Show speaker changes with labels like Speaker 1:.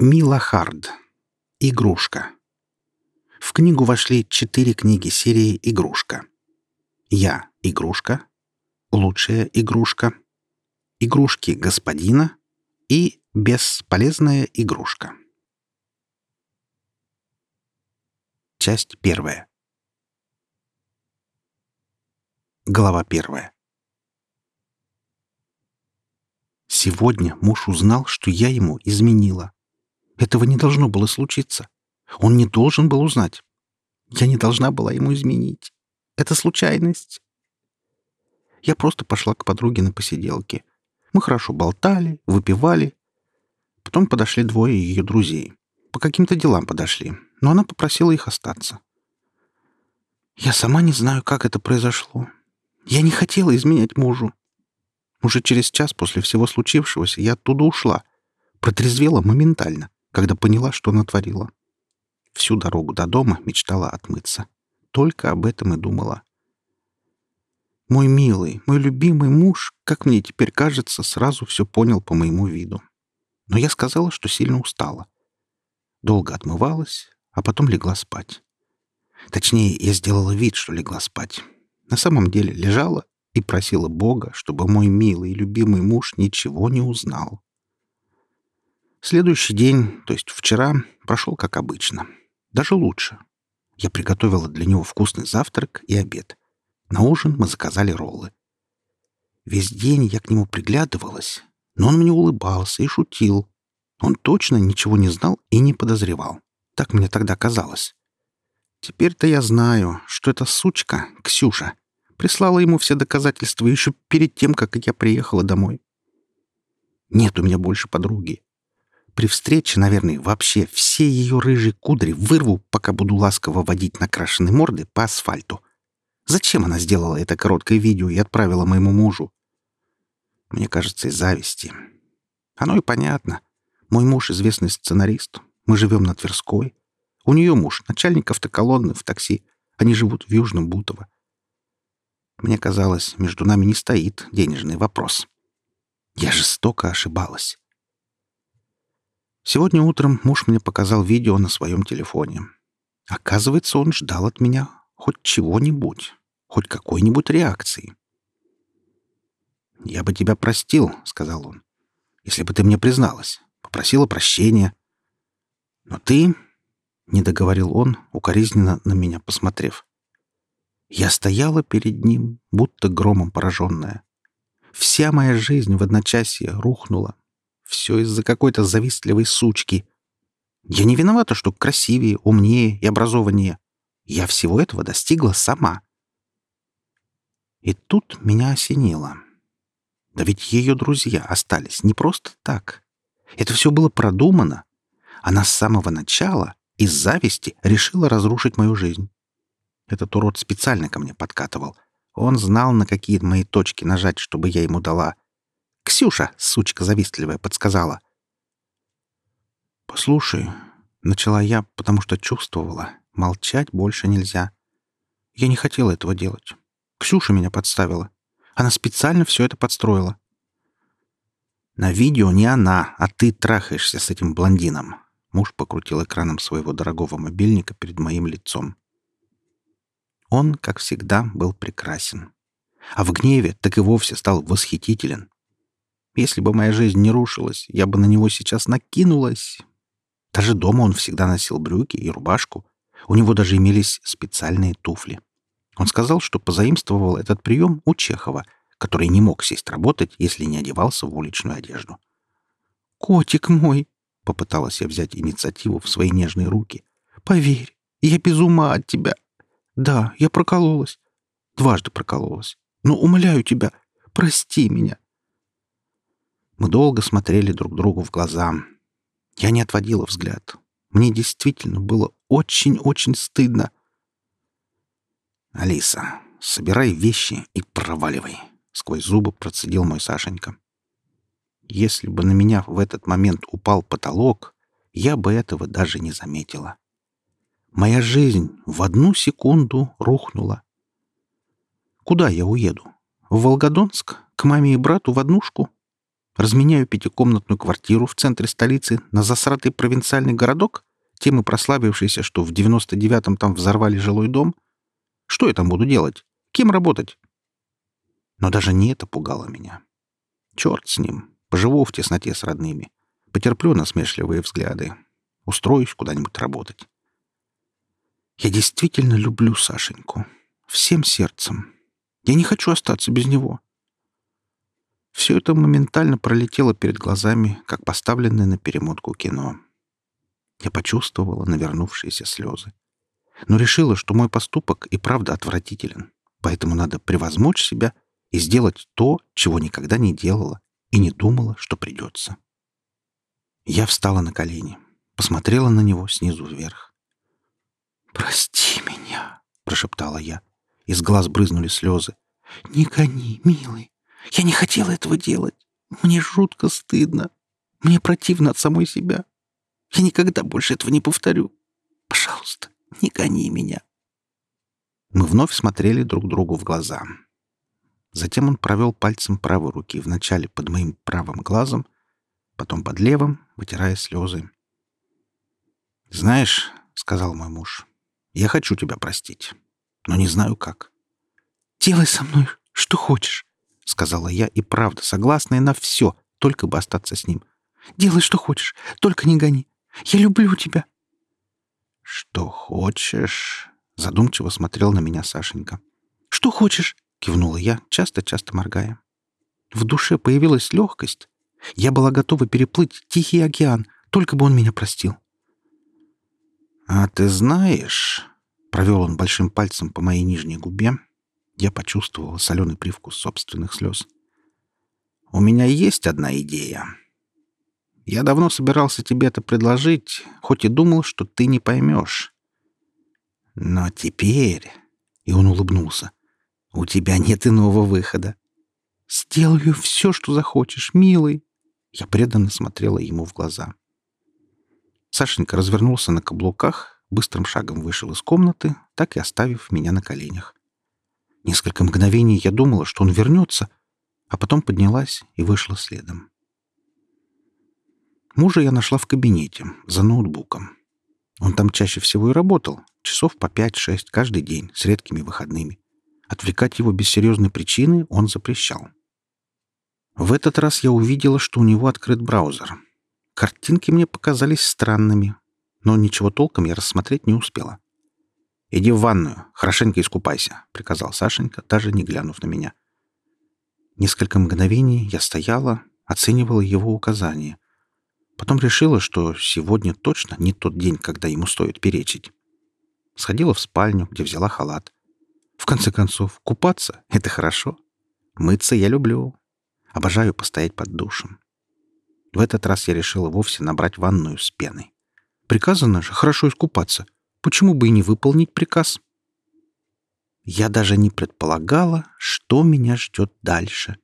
Speaker 1: Мила Хард. Игрушка. В книгу вошли четыре книги серии «Игрушка». «Я — игрушка», «Лучшая игрушка», «Игрушки господина» и «Бесполезная игрушка». Часть первая. Глава первая. Сегодня муж узнал, что я ему изменила. Этого не должно было случиться. Он не должен был узнать. Я не должна была ему изменить. Это случайность. Я просто пошла к подруге на посиделки. Мы хорошо болтали, выпивали. Потом подошли двое ее друзей. По каким-то делам подошли, но она попросила их остаться. Я сама не знаю, как это произошло. Я не хотела изменять мужу. Уже через час после всего случившегося я оттуда ушла. Протрезвела моментально когда поняла, что натворила. Всю дорогу до дома мечтала отмыться. Только об этом и думала. Мой милый, мой любимый муж, как мне теперь кажется, сразу все понял по моему виду. Но я сказала, что сильно устала. Долго отмывалась, а потом легла спать. Точнее, я сделала вид, что легла спать. На самом деле лежала и просила Бога, чтобы мой милый и любимый муж ничего не узнал. Следующий день, то есть вчера, прошел как обычно. Даже лучше. Я приготовила для него вкусный завтрак и обед. На ужин мы заказали роллы. Весь день я к нему приглядывалась, но он мне улыбался и шутил. Он точно ничего не знал и не подозревал. Так мне тогда казалось. Теперь-то я знаю, что эта сучка, Ксюша, прислала ему все доказательства еще перед тем, как я приехала домой. Нет у меня больше подруги. При встрече, наверное, вообще все ее рыжие кудри вырву, пока буду ласково водить накрашенные морды по асфальту. Зачем она сделала это короткое видео и отправила моему мужу? Мне кажется, из зависти. Оно и понятно. Мой муж — известный сценарист. Мы живем на Тверской. У нее муж — начальник автоколонны в такси. Они живут в Южном Бутово. Мне казалось, между нами не стоит денежный вопрос. Я жестоко ошибалась. Сегодня утром муж мне показал видео на своем телефоне. Оказывается, он ждал от меня хоть чего-нибудь, хоть какой-нибудь реакции. «Я бы тебя простил», — сказал он, — «если бы ты мне призналась, попросила прощения». «Но ты...» — не договорил он, укоризненно на меня посмотрев. Я стояла перед ним, будто громом пораженная. Вся моя жизнь в одночасье рухнула, все из-за какой-то завистливой сучки. Я не виновата, что красивее, умнее и образованнее. Я всего этого достигла сама. И тут меня осенило. Да ведь ее друзья остались не просто так. Это все было продумано. Она с самого начала из зависти решила разрушить мою жизнь. Этот урод специально ко мне подкатывал. Он знал, на какие мои точки нажать, чтобы я ему дала. Ксюша, сучка завистливая, подсказала. «Послушай», — начала я, потому что чувствовала, молчать больше нельзя. Я не хотела этого делать. Ксюша меня подставила. Она специально все это подстроила. «На видео не она, а ты трахаешься с этим блондином». Муж покрутил экраном своего дорогого мобильника перед моим лицом. Он, как всегда, был прекрасен. А в гневе так и вовсе стал восхитителен. Если бы моя жизнь не рушилась, я бы на него сейчас накинулась. Даже дома он всегда носил брюки и рубашку. У него даже имелись специальные туфли. Он сказал, что позаимствовал этот прием у Чехова, который не мог сесть работать, если не одевался в уличную одежду. «Котик мой!» — попыталась я взять инициативу в свои нежные руки. «Поверь, я без ума от тебя. Да, я прокололась. Дважды прокололась. Но умоляю тебя, прости меня. Мы долго смотрели друг другу в глаза. Я не отводила взгляд. Мне действительно было очень-очень стыдно. «Алиса, собирай вещи и проваливай», — сквозь зубы процедил мой Сашенька. Если бы на меня в этот момент упал потолок, я бы этого даже не заметила. Моя жизнь в одну секунду рухнула. Куда я уеду? В Волгодонск? К маме и брату в однушку? Разменяю пятикомнатную квартиру в центре столицы на засратый провинциальный городок, тем и прославившийся, что в 99-м там взорвали жилой дом? Что я там буду делать? Кем работать? Но даже не это пугало меня. Черт с ним. Поживу в тесноте с родными. Потерплю насмешливые взгляды. Устроюсь куда-нибудь работать. Я действительно люблю Сашеньку. Всем сердцем. Я не хочу остаться без него. Все это моментально пролетело перед глазами, как поставленное на перемотку кино. Я почувствовала навернувшиеся слезы. Но решила, что мой поступок и правда отвратителен, поэтому надо превозмочь себя и сделать то, чего никогда не делала и не думала, что придется. Я встала на колени, посмотрела на него снизу вверх. «Прости меня», — прошептала я. Из глаз брызнули слезы. «Не гони, милый. Я не хотела этого делать. Мне жутко стыдно. Мне противно от самой себя. Я никогда больше этого не повторю. Пожалуйста, не гони меня». Мы вновь смотрели друг другу в глаза. Затем он провел пальцем правой руки вначале под моим правым глазом, потом под левым, вытирая слезы. «Знаешь», — сказал мой муж, — «я хочу тебя простить, но не знаю как». «Делай со мной что хочешь», — сказала я, и правда, согласная на все, только бы остаться с ним. «Делай, что хочешь, только не гони. Я люблю тебя». «Что хочешь?» — задумчиво смотрел на меня Сашенька. «Что хочешь?» — кивнула я, часто-часто моргая. В душе появилась легкость. Я была готова переплыть Тихий океан, только бы он меня простил. «А ты знаешь...» — провел он большим пальцем по моей нижней губе, я почувствовал соленый привкус собственных слез. «У меня есть одна идея. Я давно собирался тебе это предложить, хоть и думал, что ты не поймешь. Но теперь...» — и он улыбнулся. «У тебя нет иного выхода. Сделаю все, что захочешь, милый». Я преданно смотрела ему в глаза. Сашенька развернулся на каблуках, быстрым шагом вышел из комнаты, так и оставив меня на коленях. Несколько мгновений я думала, что он вернется, а потом поднялась и вышла следом. Мужа я нашла в кабинете, за ноутбуком. Он там чаще всего и работал, часов по 5-6 каждый день, с редкими выходными. Отвлекать его без серьезной причины он запрещал. В этот раз я увидела, что у него открыт браузер. Картинки мне показались странными, но ничего толком я рассмотреть не успела. «Иди в ванную, хорошенько искупайся», — приказал Сашенька, даже не глянув на меня. Несколько мгновений я стояла, оценивала его указания. Потом решила, что сегодня точно не тот день, когда ему стоит перечить. Сходила в спальню, где взяла халат. В конце концов, купаться — это хорошо. Мыться я люблю. Обожаю постоять под душем. В этот раз я решила вовсе набрать ванную с пеной. Приказано же хорошо искупаться. Почему бы и не выполнить приказ? Я даже не предполагала, что меня ждет дальше.